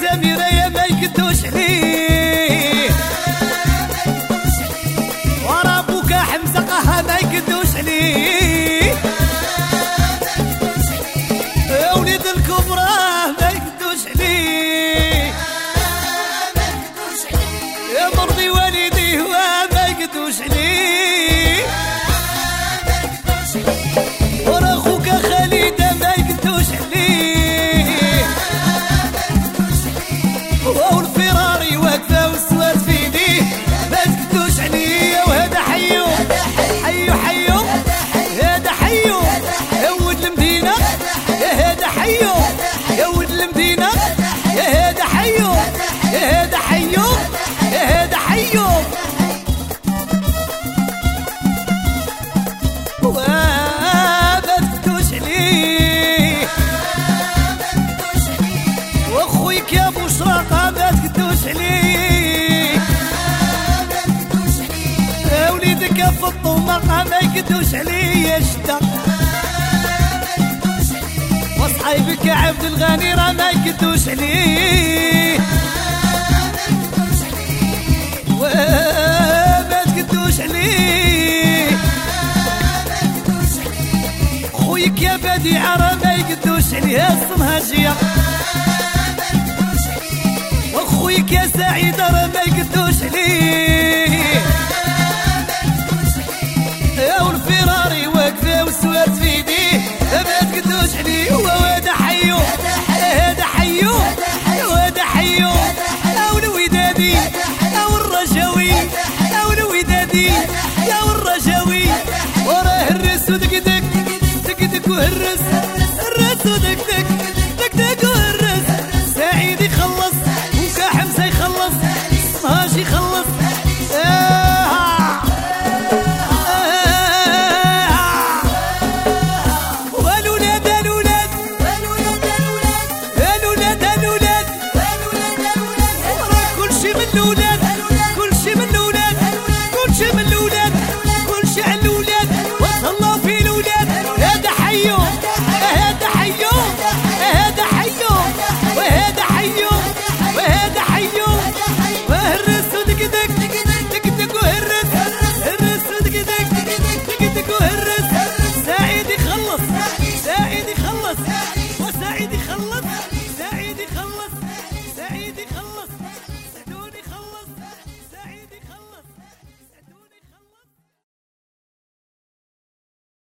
سميرة يا ما يكدوش عليه ورا بوك حمزة قها ما يكدوش عليه يا وليد الكبرى ما يقدوش عليه يا مرضي والديه ما يقدوش عليه ايوب وابد لي واخويك يا أبو شراط ابد كدوش لي وليدك في الطماقة ما يكدوش علي يا شتا وصحيبك يا عبد الغني راه ما يكدوش عليه يا بديع راه ما يقدوش عليه الصنهاجية. واخويك يا سعيد راه ما يقدوش عليه. يا والفراري والسوارت في يديه عليه وهذا حيو. هذا حيو وهذا حيو. الودادي أو الرجاوي أو الودادي يا والرجاوي. وراه الرس ودقدق tú eres